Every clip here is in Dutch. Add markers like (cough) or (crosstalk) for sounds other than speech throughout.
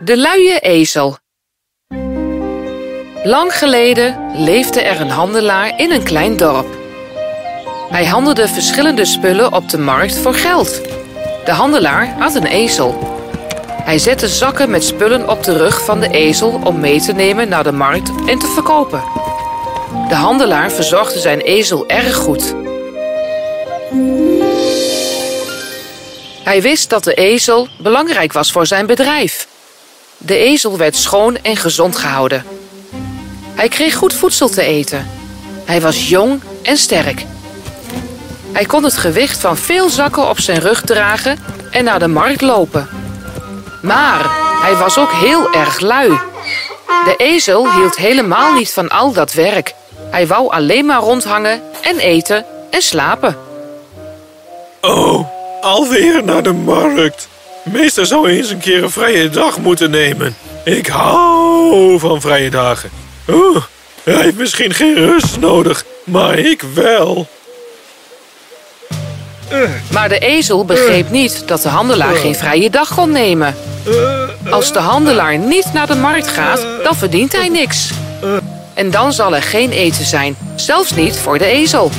De luie ezel. Lang geleden leefde er een handelaar in een klein dorp. Hij handelde verschillende spullen op de markt voor geld. De handelaar had een ezel. Hij zette zakken met spullen op de rug van de ezel om mee te nemen naar de markt en te verkopen. De handelaar verzorgde zijn ezel erg goed. Hij wist dat de ezel belangrijk was voor zijn bedrijf. De ezel werd schoon en gezond gehouden. Hij kreeg goed voedsel te eten. Hij was jong en sterk. Hij kon het gewicht van veel zakken op zijn rug dragen en naar de markt lopen. Maar hij was ook heel erg lui. De ezel hield helemaal niet van al dat werk. Hij wou alleen maar rondhangen en eten en slapen. Oh, alweer naar de markt. Meester zou eens een keer een vrije dag moeten nemen. Ik hou van vrije dagen. Oh, hij heeft misschien geen rust nodig, maar ik wel. Maar de ezel begreep niet dat de handelaar geen vrije dag kon nemen. Als de handelaar niet naar de markt gaat, dan verdient hij niks. En dan zal er geen eten zijn, zelfs niet voor de ezel.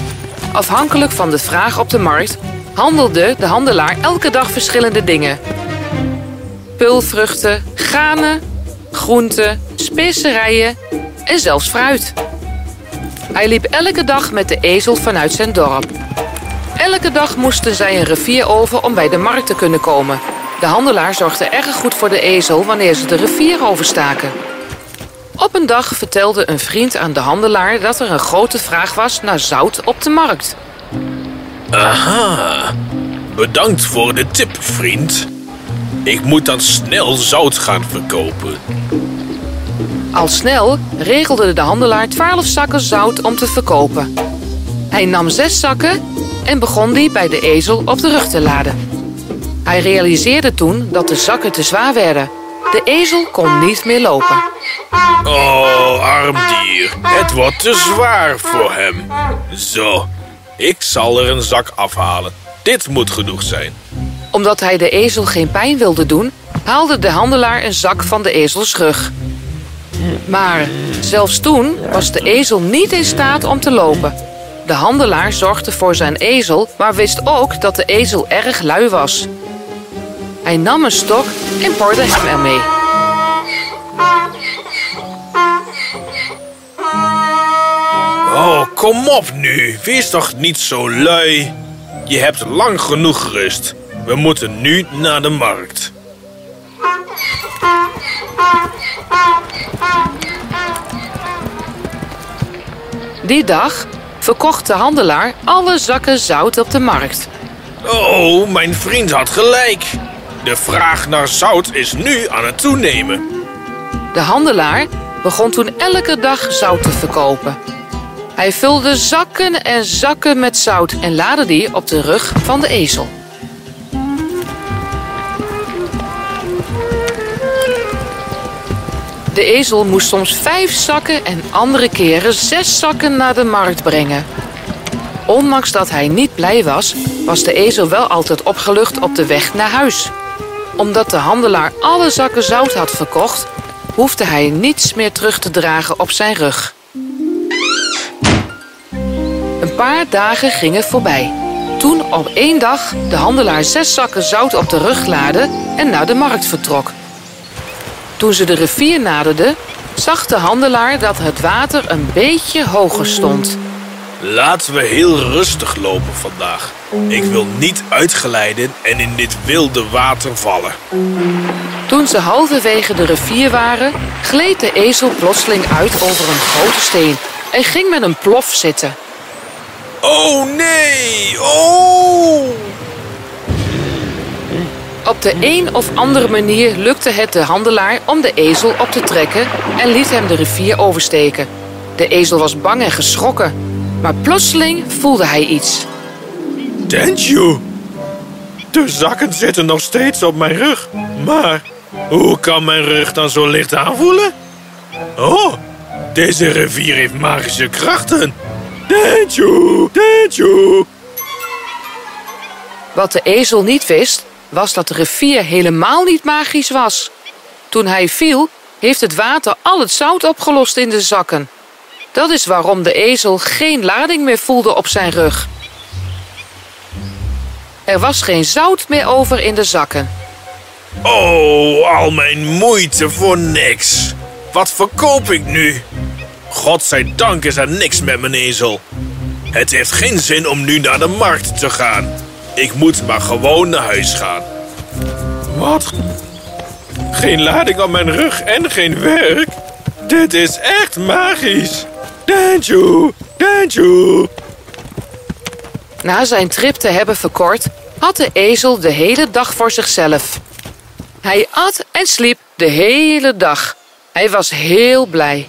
Afhankelijk van de vraag op de markt handelde de handelaar elke dag verschillende dingen. Pulvruchten, granen, groenten, specerijen en zelfs fruit. Hij liep elke dag met de ezel vanuit zijn dorp. Elke dag moesten zij een rivier over om bij de markt te kunnen komen. De handelaar zorgde erg goed voor de ezel wanneer ze de rivier overstaken. Op een dag vertelde een vriend aan de handelaar dat er een grote vraag was naar zout op de markt. Aha, bedankt voor de tip, vriend. Ik moet dan snel zout gaan verkopen. Al snel regelde de handelaar twaalf zakken zout om te verkopen. Hij nam zes zakken en begon die bij de ezel op de rug te laden. Hij realiseerde toen dat de zakken te zwaar werden. De ezel kon niet meer lopen. Oh, arm dier. Het wordt te zwaar voor hem. Zo, ik zal er een zak afhalen. Dit moet genoeg zijn. Omdat hij de ezel geen pijn wilde doen, haalde de handelaar een zak van de ezels rug. Maar zelfs toen was de ezel niet in staat om te lopen. De handelaar zorgde voor zijn ezel, maar wist ook dat de ezel erg lui was. Hij nam een stok en porde hem ermee. Oh, kom op nu. Wees toch niet zo lui. Je hebt lang genoeg gerust. We moeten nu naar de markt. Die dag verkocht de handelaar alle zakken zout op de markt. Oh, mijn vriend had gelijk. De vraag naar zout is nu aan het toenemen. De handelaar begon toen elke dag zout te verkopen. Hij vulde zakken en zakken met zout en laadde die op de rug van de ezel. De ezel moest soms vijf zakken en andere keren zes zakken naar de markt brengen. Ondanks dat hij niet blij was, was de ezel wel altijd opgelucht op de weg naar huis. Omdat de handelaar alle zakken zout had verkocht, hoefde hij niets meer terug te dragen op zijn rug. Paar dagen gingen voorbij. Toen op één dag de handelaar zes zakken zout op de rug laadde en naar de markt vertrok. Toen ze de rivier naderden, zag de handelaar dat het water een beetje hoger stond. Laten we heel rustig lopen vandaag. Ik wil niet uitglijden en in dit wilde water vallen. Toen ze halverwege de rivier waren, gleed de ezel plotseling uit over een grote steen en ging met een plof zitten. Oh nee! Oh! Op de een of andere manier lukte het de handelaar om de ezel op te trekken en liet hem de rivier oversteken. De ezel was bang en geschrokken, maar plotseling voelde hij iets. Dentju! De zakken zitten nog steeds op mijn rug. Maar hoe kan mijn rug dan zo licht aanvoelen? Oh, deze rivier heeft magische krachten. Dentju! Dentju! Wat de ezel niet wist, was dat de rivier helemaal niet magisch was. Toen hij viel, heeft het water al het zout opgelost in de zakken. Dat is waarom de ezel geen lading meer voelde op zijn rug. Er was geen zout meer over in de zakken. Oh, al mijn moeite voor niks. Wat verkoop ik nu? Godzijdank is er niks met mijn ezel. Het heeft geen zin om nu naar de markt te gaan. Ik moet maar gewoon naar huis gaan. Wat? Geen lading op mijn rug en geen werk? Dit is echt magisch. Danju, Danju. Na zijn trip te hebben verkort, had de ezel de hele dag voor zichzelf. Hij at en sliep de hele dag. Hij was heel blij.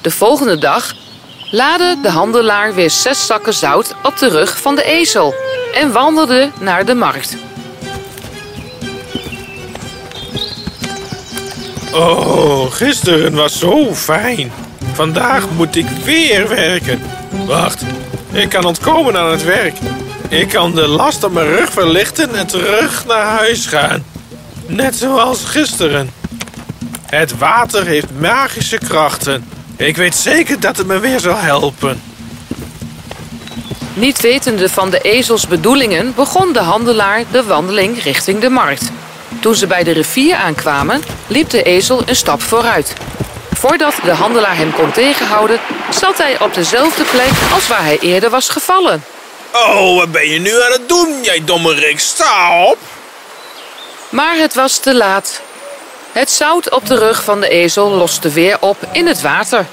De volgende dag laadde de handelaar weer zes zakken zout op de rug van de ezel en wandelde naar de markt. Oh, gisteren was zo fijn. Vandaag moet ik weer werken. Wacht, ik kan ontkomen aan het werk. Ik kan de last op mijn rug verlichten en terug naar huis gaan. Net zoals gisteren. Het water heeft magische krachten. Ik weet zeker dat het me weer zal helpen. Niet wetende van de ezels bedoelingen begon de handelaar de wandeling richting de markt. Toen ze bij de rivier aankwamen, liep de ezel een stap vooruit. Voordat de handelaar hem kon tegenhouden, zat hij op dezelfde plek als waar hij eerder was gevallen. Oh, wat ben je nu aan het doen, jij dommerik? Sta op! Maar het was te laat. Het zout op de rug van de ezel loste weer op in het water.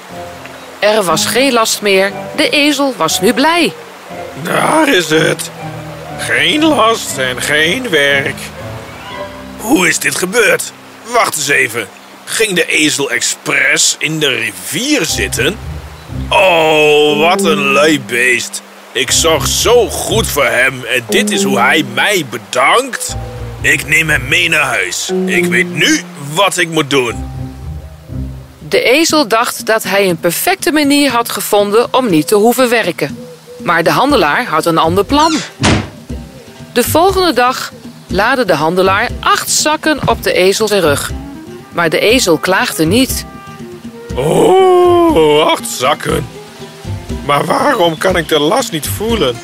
Er was geen last meer. De ezel was nu blij. Daar is het. Geen last en geen werk. Hoe is dit gebeurd? Wacht eens even. Ging de ezel expres in de rivier zitten? Oh, wat een lui beest. Ik zorg zo goed voor hem en dit is hoe hij mij bedankt. Ik neem hem mee naar huis. Ik weet nu wat ik moet doen. De ezel dacht dat hij een perfecte manier had gevonden om niet te hoeven werken. Maar de handelaar had een ander plan. De volgende dag laadde de handelaar acht zakken op de ezel zijn rug. Maar de ezel klaagde niet. Oh, acht zakken. Maar waarom kan ik de last niet voelen?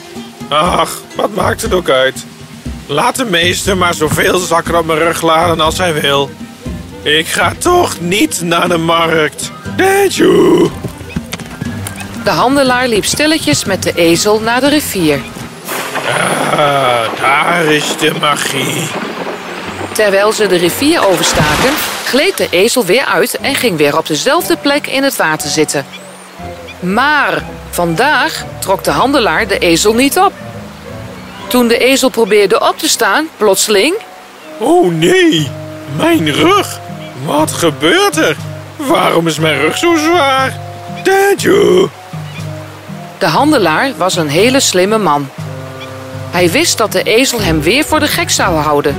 Ach, wat maakt het ook uit? Laat de meester maar zoveel zakken op mijn rug laden als hij wil. Ik ga toch niet naar de markt. De handelaar liep stilletjes met de ezel naar de rivier. Ah, daar is de magie. Terwijl ze de rivier overstaken, gleed de ezel weer uit en ging weer op dezelfde plek in het water zitten. Maar vandaag trok de handelaar de ezel niet op. Toen de ezel probeerde op te staan, plotseling... Oh nee, mijn rug. Wat gebeurt er? Waarom is mijn rug zo zwaar? Deju. De handelaar was een hele slimme man. Hij wist dat de ezel hem weer voor de gek zou houden.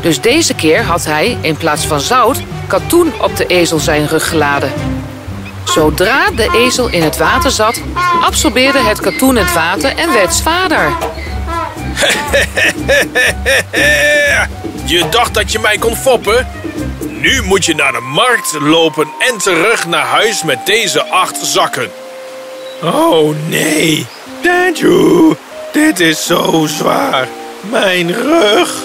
Dus deze keer had hij, in plaats van zout, katoen op de ezel zijn rug geladen. Zodra de ezel in het water zat, absorbeerde het katoen het water en werd zwaarder. (laughs) Je dacht dat je mij kon foppen? Nu moet je naar de markt lopen en terug naar huis met deze acht zakken. Oh nee, Danju, dit is zo zwaar. Mijn rug.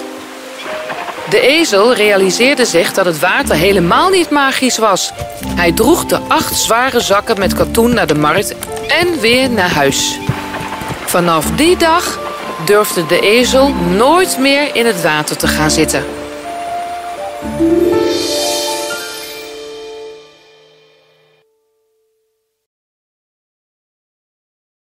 De ezel realiseerde zich dat het water helemaal niet magisch was. Hij droeg de acht zware zakken met katoen naar de markt en weer naar huis. Vanaf die dag durfde de ezel nooit meer in het water te gaan zitten.